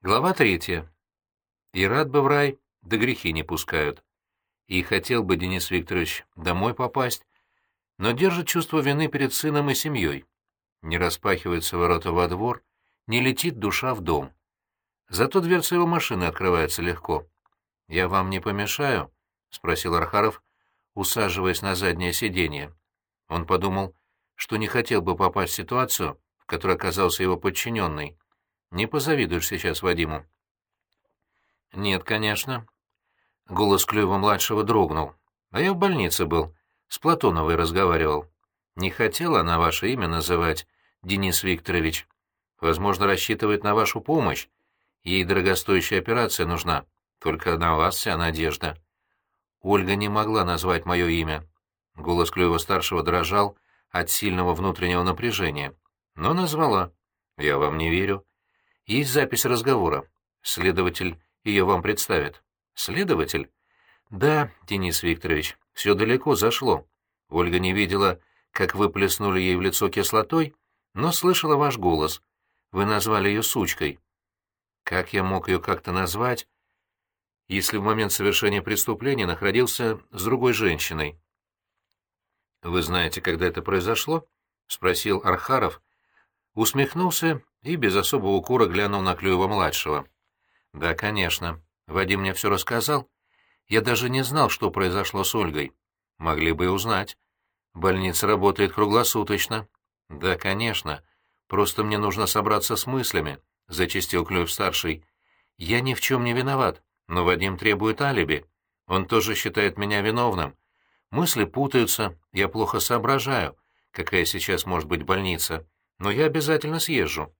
Глава третья. И рад бы в рай, да грехи не пускают. И хотел бы Денис Викторович домой попасть, но держит чувство вины перед сыном и семьей. Не распахиваются ворота во двор, не летит душа в дом. Зато дверца его машины открывается легко. «Я вам не помешаю?» — спросил Архаров, усаживаясь на заднее сиденье. Он подумал, что не хотел бы попасть в ситуацию, в которой оказался его подчиненный. Не позавидуешь сейчас Вадиму. Нет, конечно. Голос Клюева-младшего дрогнул. А я в больнице был. С Платоновой разговаривал. Не хотела она ваше имя называть, Денис Викторович. Возможно, рассчитывает на вашу помощь. Ей дорогостоящая операция нужна. Только на вас вся надежда. Ольга не могла назвать мое имя. Голос Клюева-старшего дрожал от сильного внутреннего напряжения. Но назвала. Я вам не верю. Есть запись разговора. Следователь ее вам представит. Следователь? Да, Денис Викторович, все далеко зашло. Ольга не видела, как вы плеснули ей в лицо кислотой, но слышала ваш голос. Вы назвали ее сучкой. Как я мог ее как-то назвать, если в момент совершения преступления находился с другой женщиной? «Вы знаете, когда это произошло?» — спросил Архаров, усмехнулся и без особого укора глянул на Клюева-младшего. «Да, конечно. Вадим мне все рассказал. Я даже не знал, что произошло с Ольгой. Могли бы и узнать. Больница работает круглосуточно». «Да, конечно. Просто мне нужно собраться с мыслями», — зачистил Клюев-старший. «Я ни в чем не виноват, но Вадим требует алиби. Он тоже считает меня виновным. Мысли путаются, я плохо соображаю, какая сейчас может быть больница» но я обязательно съезжу.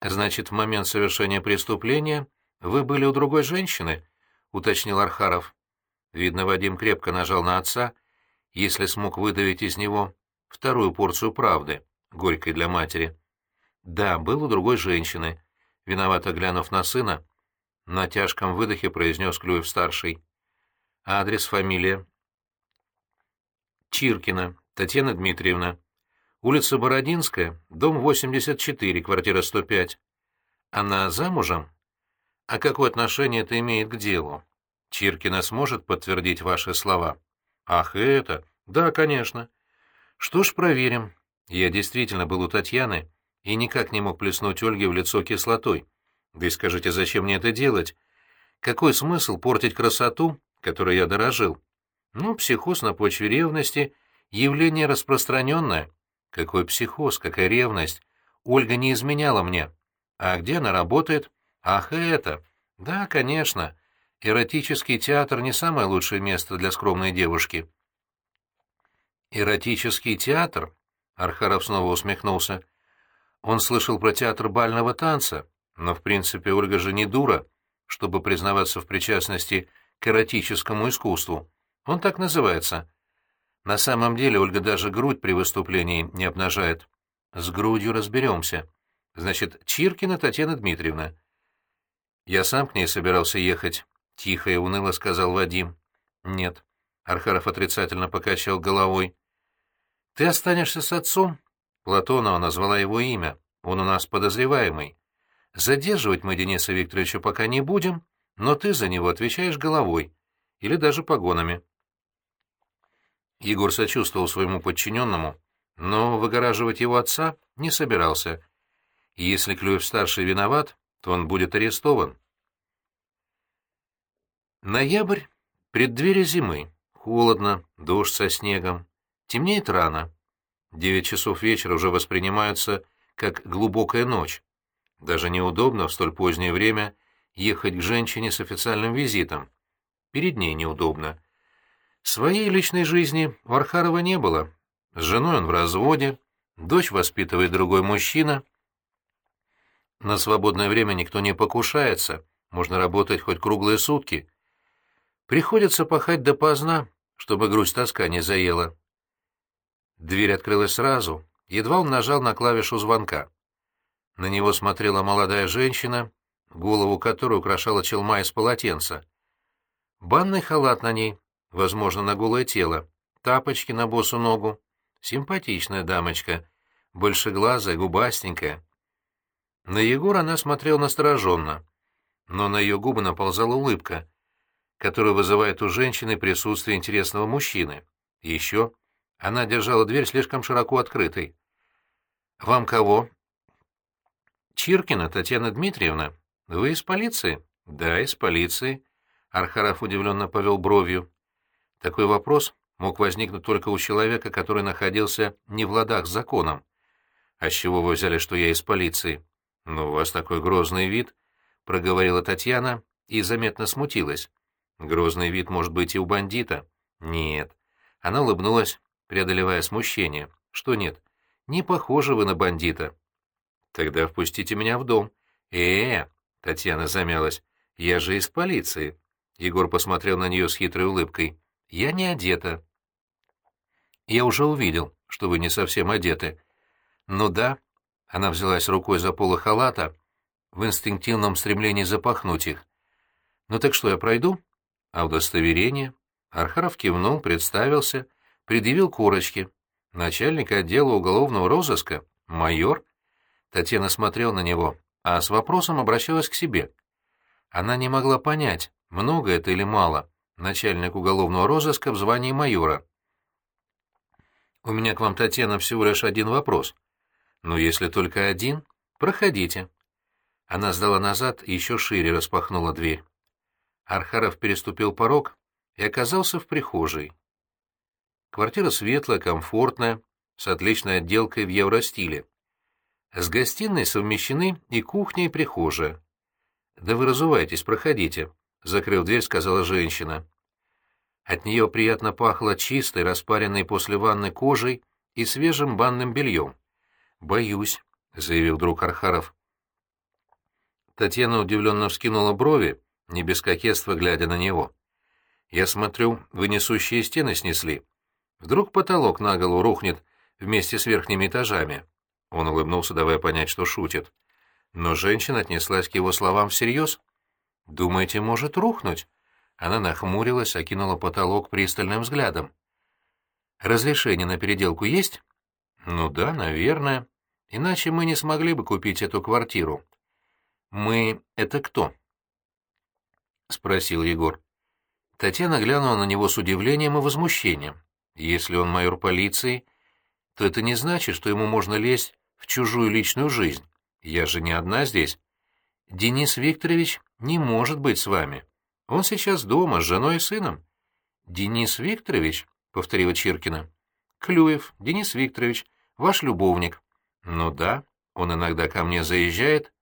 Значит, в момент совершения преступления вы были у другой женщины? уточнил Архаров. Видно, Вадим крепко нажал на отца, если смог выдавить из него вторую порцию правды, горькой для матери. Да, был у другой женщины. Виновато глянув на сына, на тяжком выдохе произнес Клюев-старший. Адрес, фамилия. Чиркина, Татьяна Дмитриевна. Улица Бородинская, дом 84, квартира 105. Она замужем? А какое отношение это имеет к делу? Чиркина сможет подтвердить ваши слова? Ах, это? Да, конечно. Что ж, проверим. Я действительно был у Татьяны и никак не мог плеснуть Ольге в лицо кислотой. Да и скажите, зачем мне это делать? Какой смысл портить красоту, которой я дорожил? Ну, психоз на почве ревности — явление распространенное. Какой психоз, какая ревность. Ольга не изменяла мне. А где она работает? Ах, это. Да, конечно. Эротический театр не самое лучшее место для скромной девушки. Эротический театр? Архаров снова усмехнулся. Он слышал про театр бального танца, но, в принципе, Ольга же не дура, чтобы признаваться в причастности к эротическому искусству. Он так называется на самом деле Ольга даже грудь при выступлении не обнажает. С грудью разберемся. Значит, Чиркина Татьяна Дмитриевна. Я сам к ней собирался ехать, — тихо и уныло сказал Вадим. Нет. Архаров отрицательно покачал головой. Ты останешься с отцом? Платонова назвала его имя. Он у нас подозреваемый. Задерживать мы Дениса Викторовича пока не будем, но ты за него отвечаешь головой. Или даже погонами. Егор сочувствовал своему подчиненному, но выгораживать его отца не собирался. если Клюев-старший виноват, то он будет арестован. Ноябрь, преддверие зимы. Холодно, дождь со снегом. Темнеет рано. Девять часов вечера уже воспринимаются как глубокая ночь. Даже неудобно в столь позднее время ехать к женщине с официальным визитом. Перед ней неудобно. Своей личной жизни у Архарова не было. С женой он в разводе, дочь воспитывает другой мужчина. На свободное время никто не покушается, можно работать хоть круглые сутки. Приходится пахать допоздна, чтобы грусть тоска не заела. Дверь открылась сразу, едва он нажал на клавишу звонка. На него смотрела молодая женщина, голову которой украшала челма из полотенца. Банный халат на ней возможно, на голое тело, тапочки на босу ногу. Симпатичная дамочка, большеглазая, губастенькая. На Егора она смотрела настороженно, но на ее губы наползала улыбка, которая вызывает у женщины присутствие интересного мужчины. еще она держала дверь слишком широко открытой. «Вам кого?» «Чиркина Татьяна Дмитриевна. Вы из полиции?» «Да, из полиции». Архаров удивленно повел бровью. Такой вопрос мог возникнуть только у человека, который находился не в ладах с законом. «А с чего вы взяли, что я из полиции?» «Ну, у вас такой грозный вид», — проговорила Татьяна и заметно смутилась. «Грозный вид может быть и у бандита». «Нет». Она улыбнулась, преодолевая смущение. «Что нет? Не похожи вы на бандита». «Тогда впустите меня в дом». «Э-э-э», Татьяна замялась, — «я же из полиции». Егор посмотрел на нее с хитрой улыбкой. «Я не одета». «Я уже увидел, что вы не совсем одеты». «Ну да». Она взялась рукой за полы халата в инстинктивном стремлении запахнуть их. «Ну так что, я пройду?» «А удостоверение?» Архаров кивнул, представился, предъявил корочки. Начальник отдела уголовного розыска, майор. Татьяна смотрел на него, а с вопросом обращалась к себе. Она не могла понять, много это или мало, начальник уголовного розыска в звании майора. «У меня к вам, Татьяна, всего лишь один вопрос. Но если только один, проходите». Она сдала назад и еще шире распахнула дверь. Архаров переступил порог и оказался в прихожей. Квартира светлая, комфортная, с отличной отделкой в евростиле. С гостиной совмещены и кухня, и прихожая. «Да вы разувайтесь, проходите», — закрыв дверь, сказала женщина. От нее приятно пахло чистой, распаренной после ванны кожей и свежим банным бельем. «Боюсь», — заявил друг Архаров. Татьяна удивленно вскинула брови, не без кокетства глядя на него. «Я смотрю, вы несущие стены снесли. Вдруг потолок на голову рухнет вместе с верхними этажами». Он улыбнулся, давая понять, что шутит. Но женщина отнеслась к его словам всерьез. «Думаете, может рухнуть?» Она нахмурилась, окинула потолок пристальным взглядом. «Разрешение на переделку есть?» «Ну да, наверное. Иначе мы не смогли бы купить эту квартиру». «Мы — это кто?» — спросил Егор. Татьяна глянула на него с удивлением и возмущением. «Если он майор полиции, то это не значит, что ему можно лезть в чужую личную жизнь. Я же не одна здесь. Денис Викторович не может быть с вами. Он сейчас дома с женой и сыном. Денис Викторович, — повторила Чиркина. Клюев, Денис Викторович, ваш любовник. Ну да, он иногда ко мне заезжает.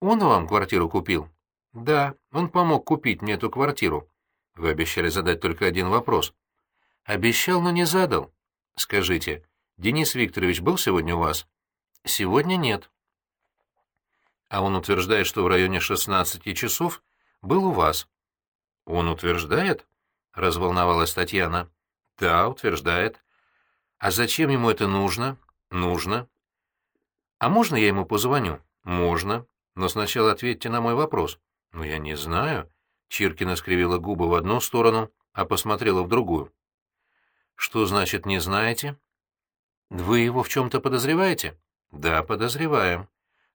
Он вам квартиру купил? Да, он помог купить мне эту квартиру. Вы обещали задать только один вопрос. Обещал, но не задал. Скажите, Денис Викторович был сегодня у вас? Сегодня нет. А он утверждает, что в районе 16 часов был у вас. Он утверждает? Разволновалась Татьяна. Да, утверждает. А зачем ему это нужно? Нужно. А можно я ему позвоню? Можно. Но сначала ответьте на мой вопрос. Ну, я не знаю. Чиркина скривила губы в одну сторону, а посмотрела в другую. Что значит «не знаете»? Вы его в чем-то подозреваете? Да, подозреваем.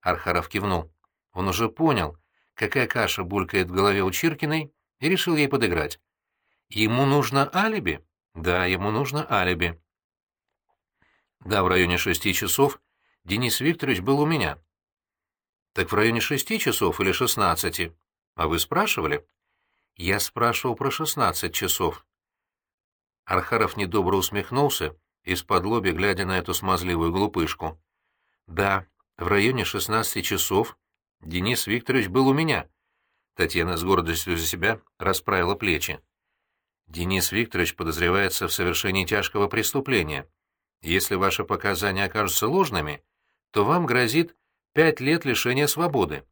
Архаров кивнул. Он уже понял, какая каша булькает в голове у Чиркиной, и решил ей подыграть. Ему нужно алиби? Да, ему нужно алиби. Да, в районе шести часов Денис Викторович был у меня. Так в районе шести часов или шестнадцати? А вы спрашивали? Я спрашивал про шестнадцать часов. Архаров недобро усмехнулся, из-под лоби глядя на эту смазливую глупышку. «Да, в районе шестнадцати часов Денис Викторович был у меня». Татьяна с гордостью за себя расправила плечи. «Денис Викторович подозревается в совершении тяжкого преступления. Если ваши показания окажутся ложными, то вам грозит пять лет лишения свободы».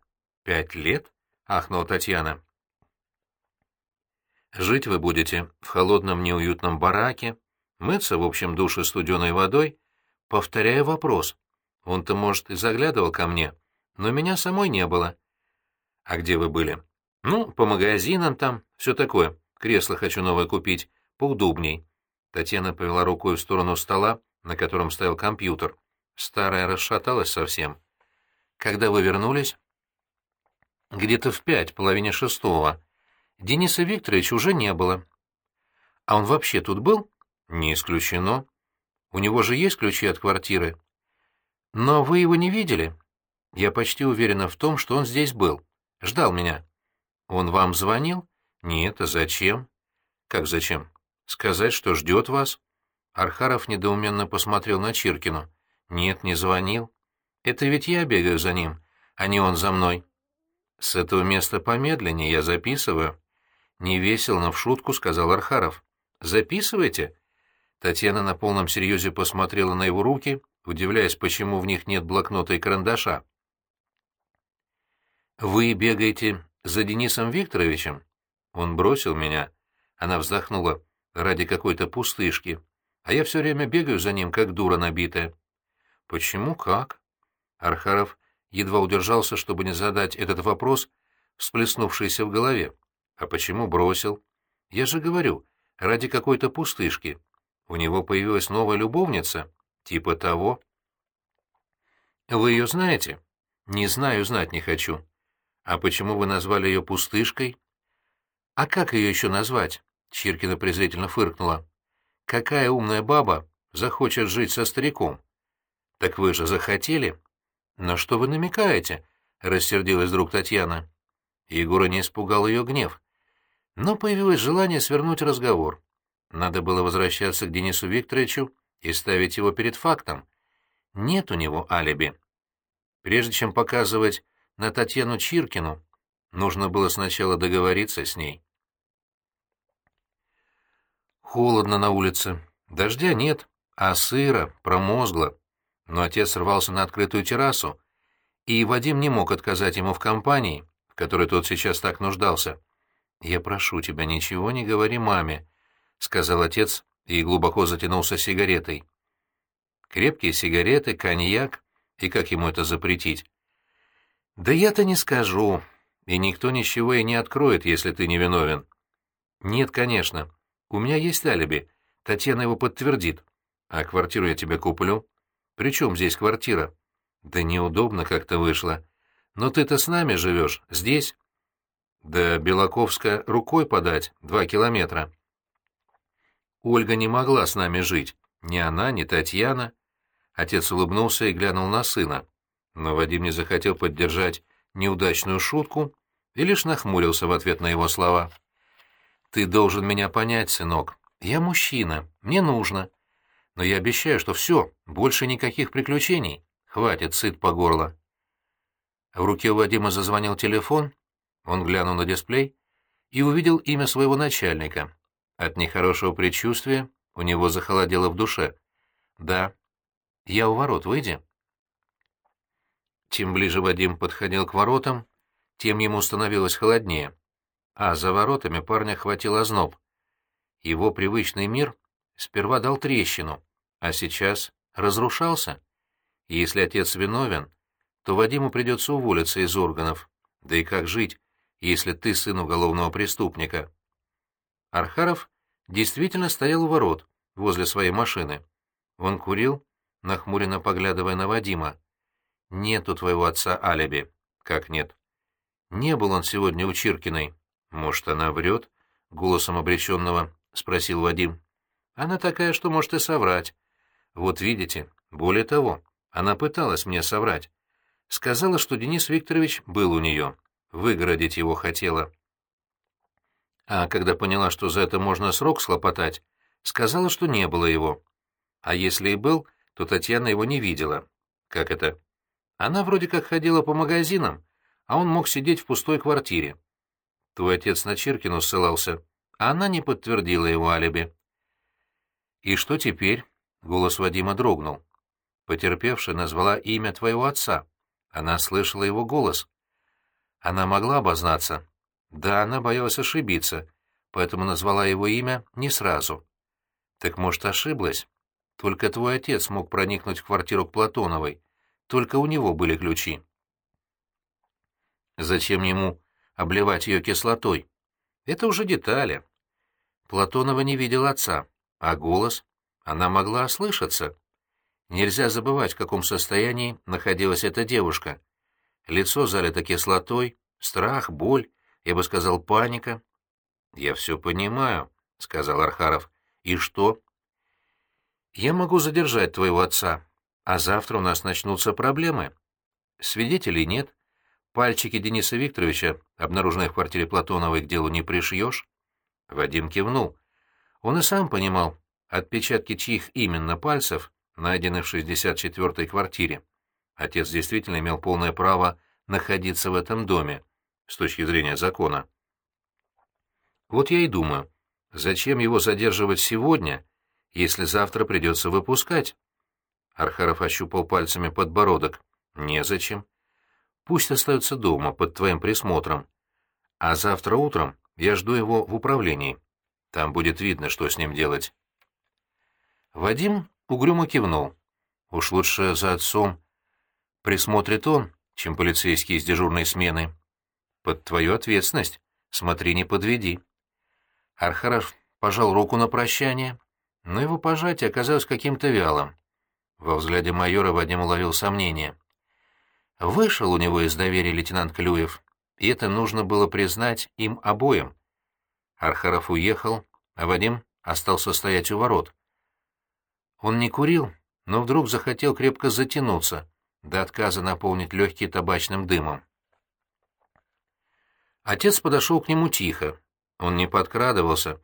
«Пять лет?» — ахнула Татьяна. «Жить вы будете в холодном неуютном бараке, мыться в общем душе студеной водой, повторяя вопрос. Он-то, может, и заглядывал ко мне, но меня самой не было. А где вы были? Ну, по магазинам там, все такое. Кресло хочу новое купить, поудобней. Татьяна повела рукой в сторону стола, на котором стоял компьютер. Старая расшаталась совсем. когда вы вернулись?» «Где-то в пять, половине шестого. Дениса Викторовича уже не было». «А он вообще тут был?» «Не исключено. У него же есть ключи от квартиры». «Но вы его не видели?» «Я почти уверена в том, что он здесь был. Ждал меня». «Он вам звонил?» «Нет, а зачем?» «Как зачем?» «Сказать, что ждет вас?» Архаров недоуменно посмотрел на Чиркину. «Нет, не звонил. Это ведь я бегаю за ним, а не он за мной. С этого места помедленнее я записываю». «Не весело, но в шутку», — сказал Архаров. «Записывайте?» Татьяна на полном серьезе посмотрела на его руки, удивляясь, почему в них нет блокнота и карандаша. «Вы бегаете за Денисом Викторовичем?» Он бросил меня. Она вздохнула ради какой-то пустышки. А я все время бегаю за ним, как дура набитая. Почему как? Архаров едва удержался, чтобы не задать этот вопрос, всплеснувшийся в голове. А почему бросил? Я же говорю, ради какой-то пустышки. У него появилась новая любовница, типа того. Вы ее знаете? Не знаю, знать не хочу. А почему вы назвали ее пустышкой? А как ее еще назвать? Чиркина презрительно фыркнула. Какая умная баба захочет жить со стариком? Так вы же захотели. Но что вы намекаете? Рассердилась вдруг Татьяна. Егора не испугал ее гнев. Но появилось желание свернуть разговор. Надо было возвращаться к Денису Викторовичу и ставить его перед фактом. Нет у него алиби. Прежде чем показывать на Татьяну Чиркину, нужно было сначала договориться с ней. Холодно на улице. Дождя нет, а сыро, промозгло. Но отец рвался на открытую террасу, и Вадим не мог отказать ему в компании, в которой тот сейчас так нуждался. «Я прошу тебя, ничего не говори маме», — сказал отец и глубоко затянулся сигаретой. Крепкие сигареты, коньяк, и как ему это запретить? «Да я-то не скажу, и никто ничего и не откроет, если ты не виновен». «Нет, конечно. У меня есть алиби. Татьяна его подтвердит. А квартиру я тебе куплю. При чем здесь квартира? Да неудобно как-то вышло. Но ты-то с нами живешь, здесь. Да Белаковска рукой подать, два километра. Ольга не могла с нами жить. Ни она, ни Татьяна. Отец улыбнулся и глянул на сына. Но Вадим не захотел поддержать неудачную шутку и лишь нахмурился в ответ на его слова. Ты должен меня понять, сынок. Я мужчина, мне нужно. Но я обещаю, что все, больше никаких приключений. Хватит, сыт по горло. В руке у Вадима зазвонил телефон, он глянул на дисплей и увидел имя своего начальника. От нехорошего предчувствия у него захолодело в душе. «Да. Я у ворот, выйди». Чем ближе Вадим подходил к воротам, тем ему становилось холоднее а за воротами парня хватил озноб. Его привычный мир сперва дал трещину, а сейчас разрушался. если отец виновен, то Вадиму придется уволиться из органов. Да и как жить, если ты сын уголовного преступника? Архаров действительно стоял у ворот, возле своей машины. Он курил, нахмуренно поглядывая на Вадима. «Нет у твоего отца алиби». «Как нет?» «Не был он сегодня у Чиркиной. «Может, она врет?» — голосом обреченного спросил Вадим. «Она такая, что может и соврать. Вот видите, более того, она пыталась мне соврать. Сказала, что Денис Викторович был у нее, выгородить его хотела. А когда поняла, что за это можно срок схлопотать, сказала, что не было его. А если и был, то Татьяна его не видела. Как это? Она вроде как ходила по магазинам, а он мог сидеть в пустой квартире. Твой отец на Чиркину ссылался, а она не подтвердила его алиби. «И что теперь?» — голос Вадима дрогнул. Потерпевшая назвала имя твоего отца. Она слышала его голос. Она могла обознаться. Да, она боялась ошибиться, поэтому назвала его имя не сразу. Так, может, ошиблась? Только твой отец мог проникнуть в квартиру к Платоновой. Только у него были ключи. Зачем ему обливать ее кислотой. Это уже детали. Платонова не видел отца, а голос она могла ослышаться. Нельзя забывать, в каком состоянии находилась эта девушка. Лицо залито кислотой, страх, боль, я бы сказал, паника. «Я все понимаю», — сказал Архаров. «И что?» «Я могу задержать твоего отца, а завтра у нас начнутся проблемы. Свидетелей нет, пальчики Дениса Викторовича, обнаруженные в квартире Платоновой, к делу не пришьешь». Вадим кивнул. Он и сам понимал, отпечатки чьих именно пальцев найдены в 64-й квартире. Отец действительно имел полное право находиться в этом доме, с точки зрения закона. Вот я и думаю, зачем его задерживать сегодня, если завтра придется выпускать? Архаров ощупал пальцами подбородок. Незачем. Пусть остается дома, под твоим присмотром. А завтра утром я жду его в управлении. Там будет видно, что с ним делать. Вадим угрюмо кивнул. Уж лучше за отцом присмотрит он, чем полицейские из дежурной смены. Под твою ответственность. Смотри, не подведи. Архаров пожал руку на прощание, но его пожатие оказалось каким-то вялым. Во взгляде майора Вадим уловил сомнение. Вышел у него из доверия лейтенант Клюев, и это нужно было признать им обоим. Архаров уехал, а Вадим остался стоять у ворот. Он не курил, но вдруг захотел крепко затянуться, до отказа наполнить легкие табачным дымом. Отец подошел к нему тихо. Он не подкрадывался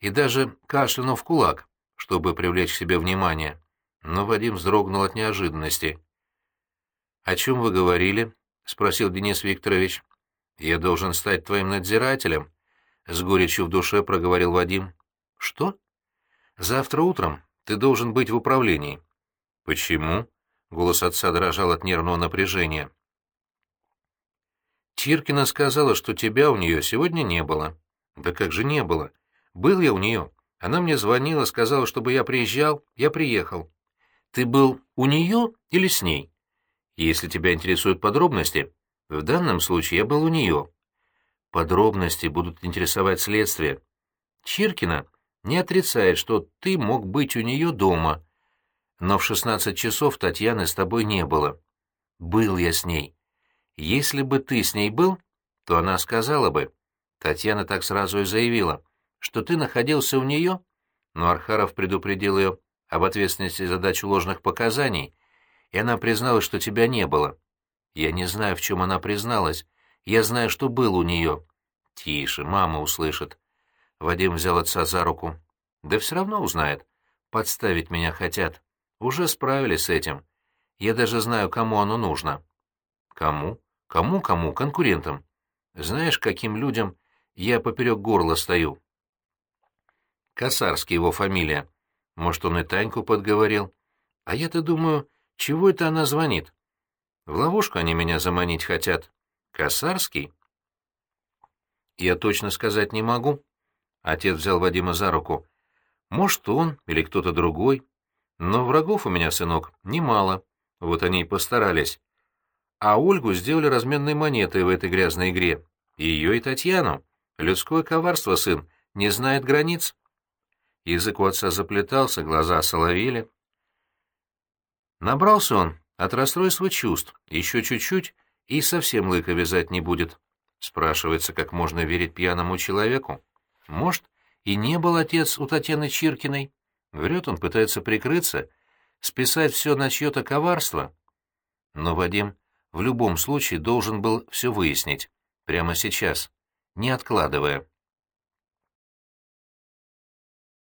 и даже кашлянул в кулак, чтобы привлечь к себе внимание. Но Вадим вздрогнул от неожиданности. «О чем вы говорили?» — спросил Денис Викторович. «Я должен стать твоим надзирателем», — с горечью в душе проговорил Вадим. «Что?» «Завтра утром ты должен быть в управлении». «Почему?» — голос отца дрожал от нервного напряжения. «Чиркина сказала, что тебя у нее сегодня не было». «Да как же не было? Был я у нее. Она мне звонила, сказала, чтобы я приезжал, я приехал. Ты был у нее или с ней? Если тебя интересуют подробности, в данном случае я был у нее. Подробности будут интересовать следствие. Чиркина не отрицает, что ты мог быть у нее дома, но в шестнадцать часов Татьяны с тобой не было. Был я с ней. Если бы ты с ней был, то она сказала бы, Татьяна так сразу и заявила, что ты находился у нее, но Архаров предупредил ее об ответственности за дачу ложных показаний, и она призналась, что тебя не было. Я не знаю, в чем она призналась. Я знаю, что был у нее. Тише, мама услышит. Вадим взял отца за руку. Да все равно узнает. Подставить меня хотят. Уже справились с этим. Я даже знаю, кому оно нужно. Кому? Кому-кому? Конкурентам. Знаешь, каким людям я поперек горла стою? Косарский его фамилия. Может, он и Таньку подговорил. А я-то думаю, чего это она звонит? В ловушку они меня заманить хотят. Косарский? Я точно сказать не могу. Отец взял Вадима за руку. Может, он или кто-то другой. Но врагов у меня, сынок, немало. Вот они и постарались. А Ольгу сделали разменной монетой в этой грязной игре. Ее и Татьяну. Людское коварство, сын, не знает границ. Язык у отца заплетался, глаза соловели. Набрался он от расстройства чувств, еще чуть-чуть, и совсем лыка вязать не будет. Спрашивается, как можно верить пьяному человеку. Может, и не был отец у Татьяны Чиркиной. Врет он, пытается прикрыться, списать все на чье-то коварство. Но Вадим в любом случае должен был все выяснить, прямо сейчас, не откладывая.